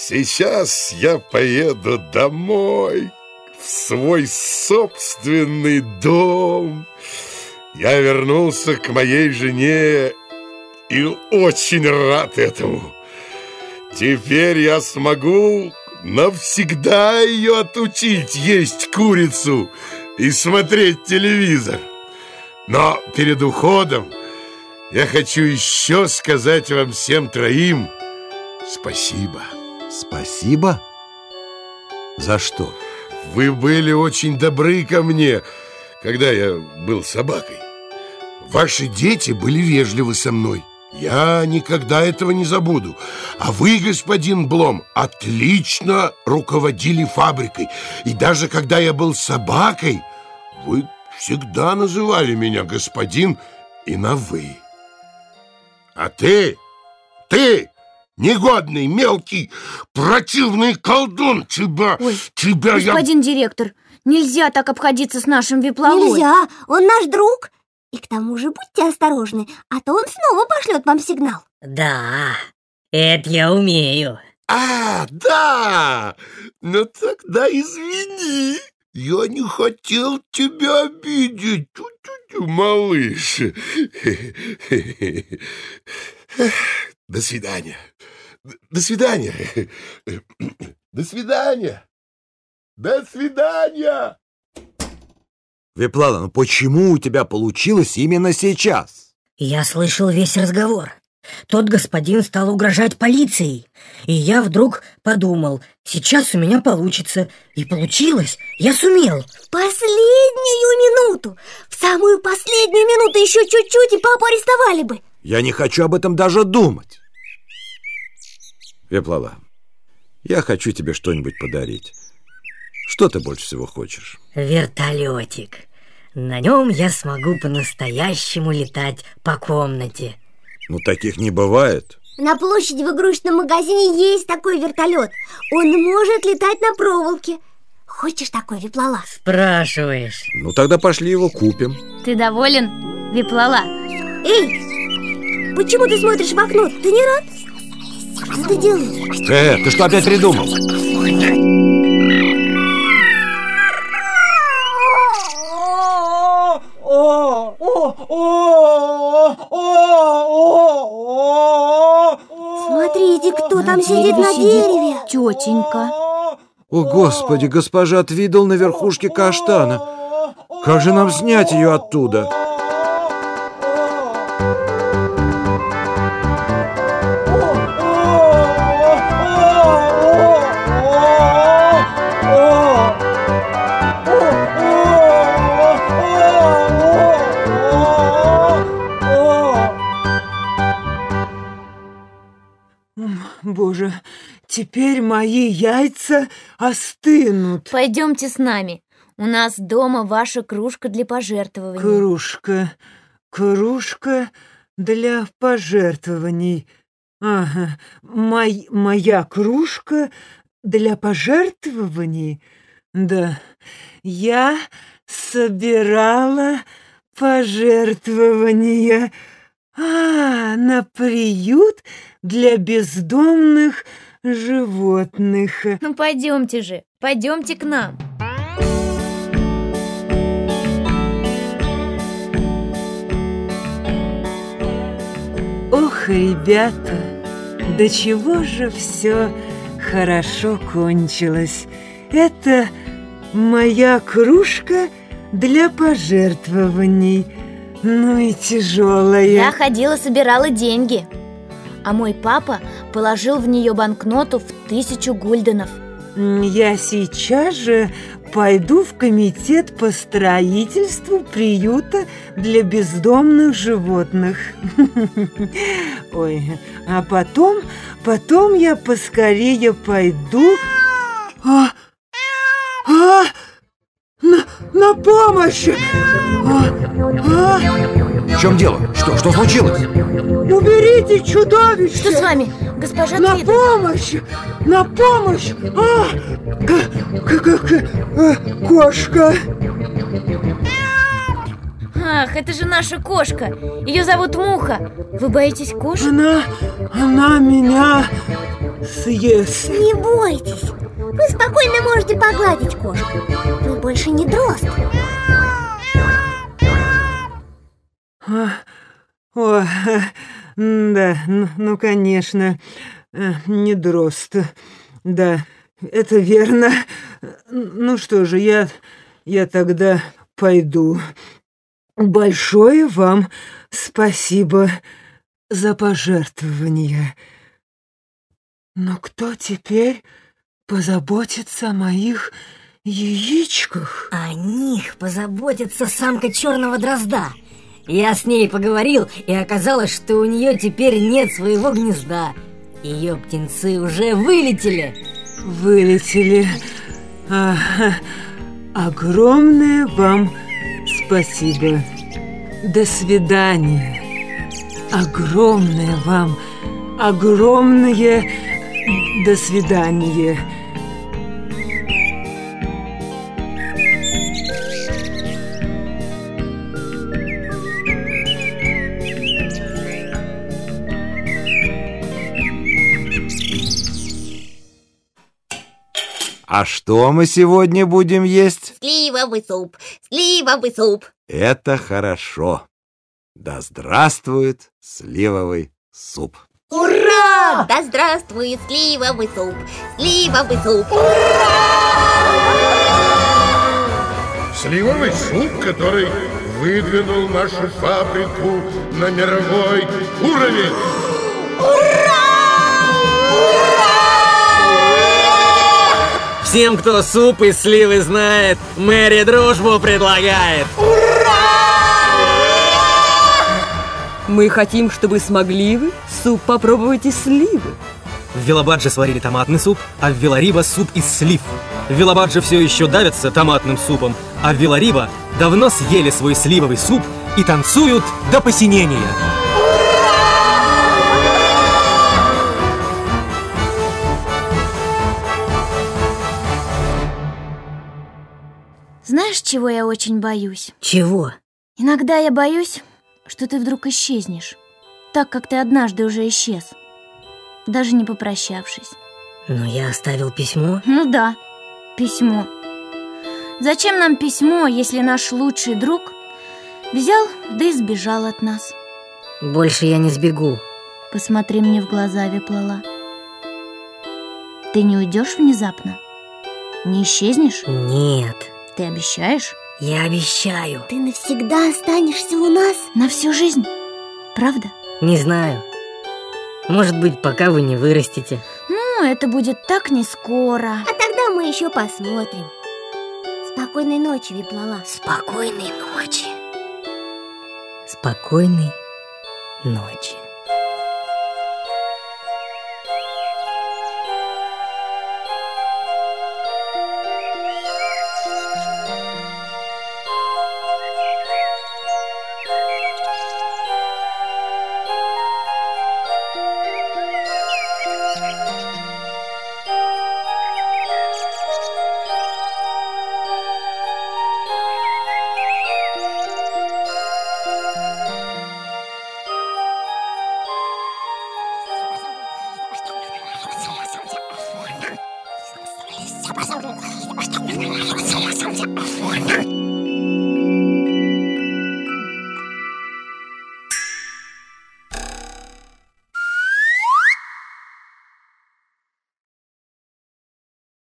Сейчас я поеду домой, в свой собственный дом. Я вернулся к моей жене и очень рад этому. Теперь я смогу навсегда ее отучить есть курицу и смотреть телевизор. Но перед уходом я хочу еще сказать вам всем троим спасибо. Спасибо? За что? Вы были очень добры ко мне, когда я был собакой. Ваши дети были вежливы со мной. Я никогда этого не забуду. А вы, господин Блом, отлично руководили фабрикой. И даже когда я был собакой, вы всегда называли меня господин и на «вы». А ты, ты, негодный, мелкий, противный колдун, тебя, Ой, тебя господин директор, нельзя так обходиться с нашим випловой. Нельзя, он наш друг. И к тому же будьте осторожны, а то он снова пошлет вам сигнал. Да, это я умею. А, да! Ну тогда извини. Я не хотел тебя обидеть, Тю-тю-тю, малыш. До свидания. До свидания. До свидания. До свидания. Виплала, ну почему у тебя получилось именно сейчас? Я слышал весь разговор. Тот господин стал угрожать полицией. И я вдруг подумал, сейчас у меня получится. И получилось, я сумел. В последнюю минуту, в самую последнюю минуту еще чуть-чуть, и папу арестовали бы. Я не хочу об этом даже думать. Виплала, я хочу тебе что-нибудь подарить. Что ты больше всего хочешь? Вертолетик. На нем я смогу по-настоящему летать по комнате. Ну, таких не бывает. На площади в игрушечном магазине есть такой вертолет. Он может летать на проволоке. Хочешь такой, Виплала? Спрашиваешь. Ну, тогда пошли его купим. Ты доволен, виплала? Эй, почему ты смотришь в окно? Ты не рад? Что ты делаешь? Э, ты что опять придумал? Смотрите, кто там сидит на дереве. Тетенька. О, Господи, госпожа Твидл на верхушке каштана. Как же нам снять ее оттуда? Теперь мои яйца остынут. Пойдемте с нами. У нас дома ваша кружка для пожертвований. Кружка, кружка для пожертвований. Ага, мой, моя кружка для пожертвований? Да, я собирала пожертвования. А, на приют для бездомных животных. Ну пойдемте же, пойдемте к нам. Ох, ребята, до чего же все хорошо кончилось. Это моя кружка для пожертвований. Ну и тяжелая. Я ходила, собирала деньги. А мой папа положил в нее банкноту в тысячу гульденов. Я сейчас же пойду в комитет по строительству приюта для бездомных животных. Ой, а потом, потом я поскорее пойду... А, а, на, помощь! А, а, В чем дело? Что, что случилось? уберите чудовище! Что с вами, госпожа На Твидл? помощь! На помощь! А! К- к- к- к- э, кошка! Ах, это же наша кошка. Ее зовут Муха. Вы боитесь кошек? Она, она меня съест. Не бойтесь, вы спокойно можете погладить кошку. Вы больше не дрозд. О, да, ну, ну, конечно, э, не дрозд. Да, это верно. Ну что же, я, я тогда пойду. Большое вам спасибо за пожертвование. Но кто теперь позаботится о моих яичках? О них позаботится самка черного дрозда. Я с ней поговорил, и оказалось, что у нее теперь нет своего гнезда. Ее птенцы уже вылетели. Вылетели. А, огромное вам спасибо. До свидания. Огромное вам, огромное до свидания. А что мы сегодня будем есть? Сливовый суп, сливовый суп. Это хорошо. Да здравствует сливовый суп. Ура! Да здравствует сливовый суп, сливовый суп. Сливовый суп, который выдвинул нашу фабрику на мировой уровень. Всем, кто суп и сливы знает, Мэри дружбу предлагает. Мы хотим, чтобы смогли вы суп попробовать из сливы. В Велобадже сварили томатный суп, а в Велариба суп из слив. В Велобадже все еще давятся томатным супом, а в Велариба давно съели свой сливовый суп и танцуют до посинения. Знаешь, чего я очень боюсь? Чего? Иногда я боюсь, что ты вдруг исчезнешь, так как ты однажды уже исчез, даже не попрощавшись. Но я оставил письмо. Ну да, письмо. Зачем нам письмо, если наш лучший друг взял да и сбежал от нас? Больше я не сбегу. Посмотри мне в глаза, Виплала. Ты не уйдешь внезапно? Не исчезнешь? Нет, Ты обещаешь? я обещаю. Ты навсегда останешься у нас. На всю жизнь? Правда? Не знаю. Может быть, пока вы не вырастете. Ну, это будет так не скоро. А тогда мы еще посмотрим. Спокойной ночи, Виплала. Спокойной ночи. Спокойной ночи. I'm sorry.